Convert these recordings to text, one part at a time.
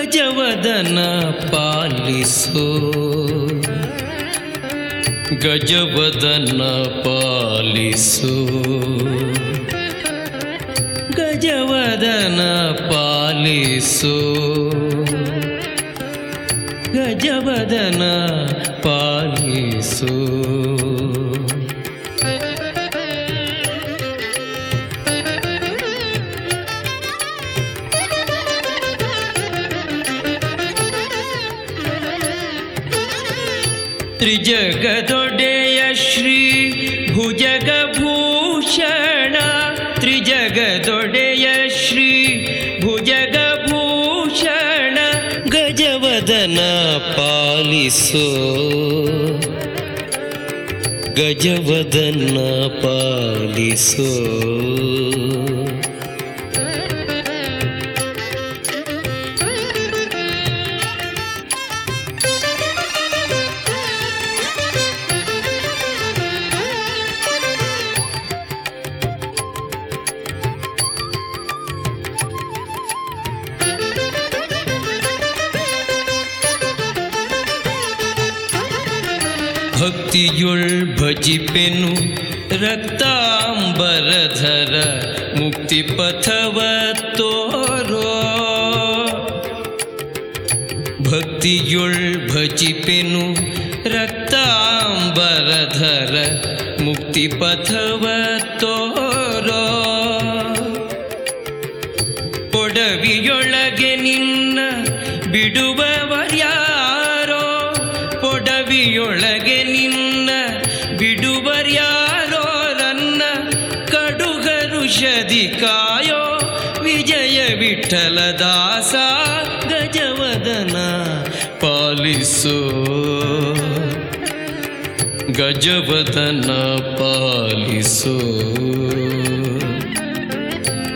ಗಜವದನ ಪಾಲಿಸೋ. ಗಜವದನ ಪಾಲಿಸೋ. ಗಜವದನ ಪಾಲಿಸೋ. ಗಜವದನ ಪಾಲಿಸೋ. त्रिजगदोडेय श्री भुजगभूषण। त्रिजगदोडेय श्री भुजगभूषण। गजवदन पालिसो। गजवदन पालिसो। ಭಕ್ತಿಯುಳ್ ಭಜಿಪೆನು, ರಕ್ತಾಂಬರಧರ ಮುಕ್ತಿ ಪಥವ ತೋರೋ. ಭಕ್ತಿಯುಳ್ ಭಜಿಪೆನು, ರಕ್ತಾಂಬರಧರ ಮುಕ್ತಿ ಪಥವ ತೋರೋ. ಪೊಡವಿಯೊಳಗೆ ನಿನ್ನ ಬಿಡುವವರ್ಯಾರೋ ಪೊಡವಿಯೊಳಗೆ ನಿನ್ನ ಬಿಡುವರ್ಯಾರೋ ರನ್ನ ಕಡುಗರುಷದಿ ಕಾಯೋ ವಿಜಯ ವಿಠಲ ದಾಸ ಗಜವದನ ಪಾಲಿಸೋ. ಗಜವದನ ಪಾಲಿಸೋ.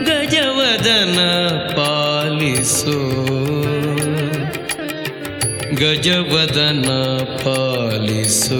ಗಜವದನ ಪಾಲಿಸೋ. गजवदन पालिसु।